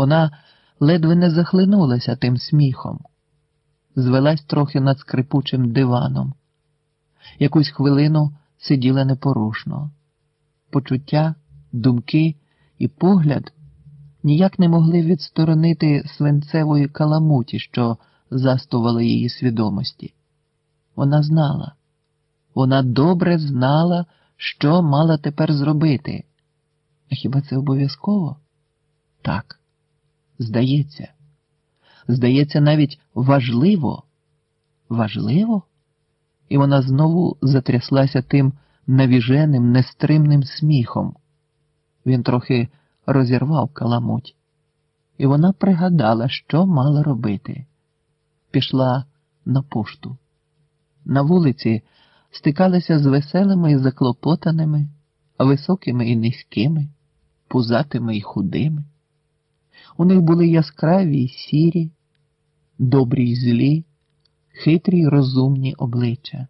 Вона ледве не захлинулася тим сміхом, звелась трохи над скрипучим диваном. Якусь хвилину сиділа непорушно. Почуття, думки і погляд ніяк не могли відсторонити свинцевої каламуті, що застувала її свідомості. Вона знала, вона добре знала, що мала тепер зробити. А хіба це обов'язково? Так, здається. Здається, навіть важливо. Важливо? І вона знову затряслася тим навіженим, нестримним сміхом. Він трохи розірвав каламуть, і вона пригадала, що мала робити. Пішла на пошту. На вулиці стикалися з веселими і заклопотаними, високими і низькими, пузатими і худими. У них були яскраві й сірі, добрі й злі, хитрі й розумні обличчя.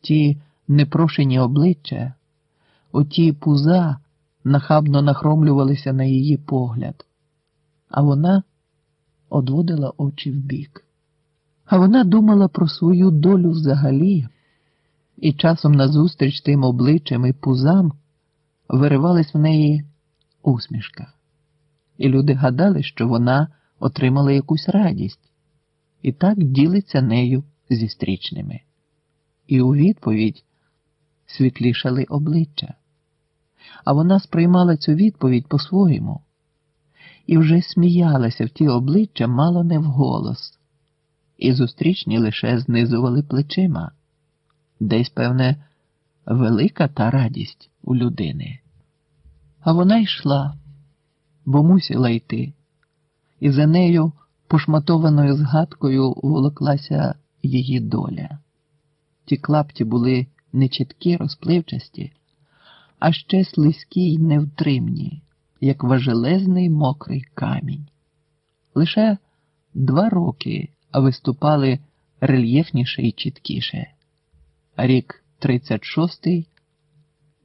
Ті непрошені обличчя, оті пуза нахабно нахромлювалися на її погляд, а вона одводила очі вбік. А вона думала про свою долю взагалі, і часом назустріч тим обличчям і пузам виривалась в неї усмішка. І люди гадали, що вона отримала якусь радість, і так ділиться нею зі стрічними. І у відповідь світлішали обличчя. А вона сприймала цю відповідь по-своєму і вже сміялася в ті обличчя мало не вголос, і зустрічні лише знизували плечима. Десь, певне, велика та радість у людини. А вона йшла, бо мусила йти, і за нею пошматованою згадкою волоклася її доля. Ті клапті були не чіткі, розпливчасті, а ще слизькі й невтримні, як важелезний мокрий камінь. Лише два роки виступали рельєфніше і чіткіше. Рік 36-й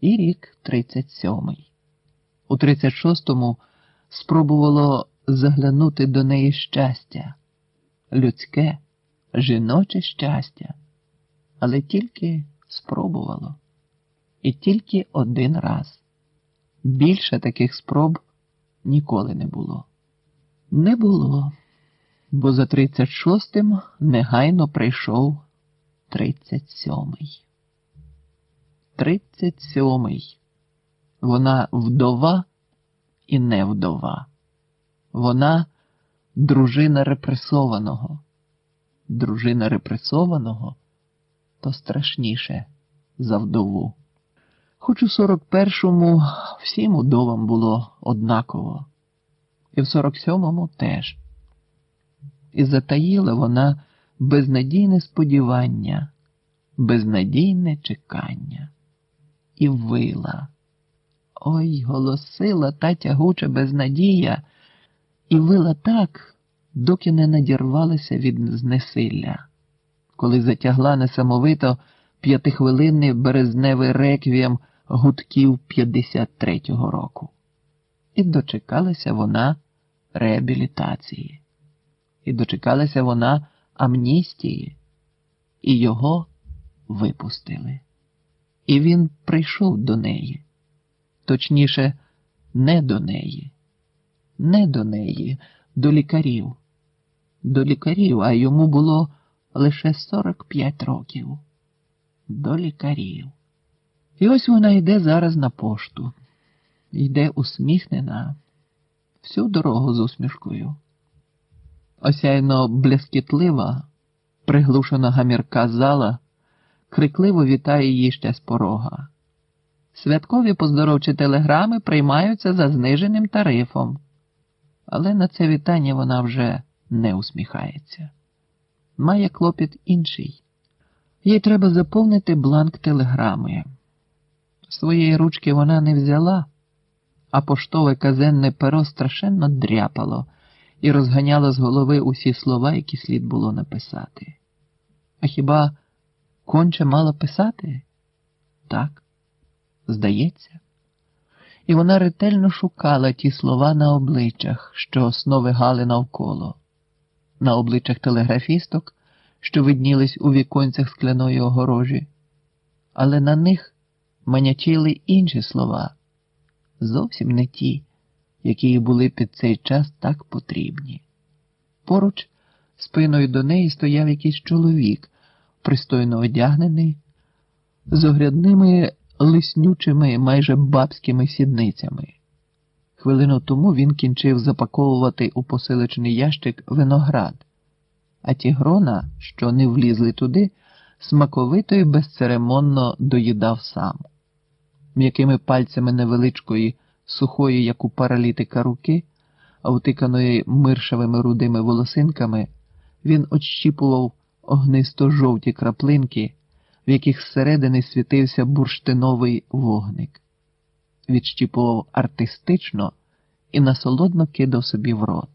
і рік 37-й. У 36-му спробувало заглянути до неї щастя, людське, жіноче щастя, але тільки спробувало. І тільки один раз. Більше таких спроб ніколи не було. Не було, бо за 36-м негайно прийшов 37-й. 37-й. Вона вдова і не вдова. Вона дружина репресованого. Дружина репресованого то страшніше за вдову. Хоч у 41-му всім удовам було однаково, і в 47-му теж. І затаїла вона безнадійне сподівання, безнадійне чекання, і вила. Ой, голосила та тягуча безнадія, і вила так, доки не надірвалася від знесилля, коли затягла несамовито п'ятихвилинний березневий реквієм гудків 53-го року. І дочекалася вона реабілітації, і дочекалася вона амністії, і його випустили. І він прийшов до неї, точніше, не до неї, не до неї, до лікарів, до лікарів, а йому було лише 45 років. До лікарів. І ось вона йде зараз на пошту, йде усміхнена, всю дорогу з усмішкою. Осяйно блескітлива, приглушена гамірка зала, крикливо вітає її ще з порога. Святкові поздоровчі телеграми приймаються за зниженим тарифом, але на це вітання вона вже не усміхається. Має клопіт інший. Їй треба заповнити бланк телеграми. Своєї ручки вона не взяла, а поштове казенне перо страшенно дряпало і розганяло з голови усі слова, які слід було написати. А хіба конче мало писати? Так, здається. і вона ретельно шукала ті слова на обличчях, що сновигали навколо, на обличчях телеграфісток, що виднілись у віконцях скляної огорожі, але на них манячили інші слова, зовсім не ті, які їй були під цей час так потрібні. Поруч, спиною до неї стояв якийсь чоловік, пристойно одягнений, з огрядними лиснючими, майже бабськими сідницями. Хвилину тому він кінчив запаковувати у посилочний ящик виноград, а ті грона, що не влізли туди, смаковито і безцеремонно доїдав сам. М'якими пальцями невеличкої, сухої, як у паралітика руки, втиканої миршавими рудими волосинками, він отщіпував огнисто жовті краплинки в яких зсередини світився бурштиновий вогник, відщіпував артистично і насолодно кидав собі в рот.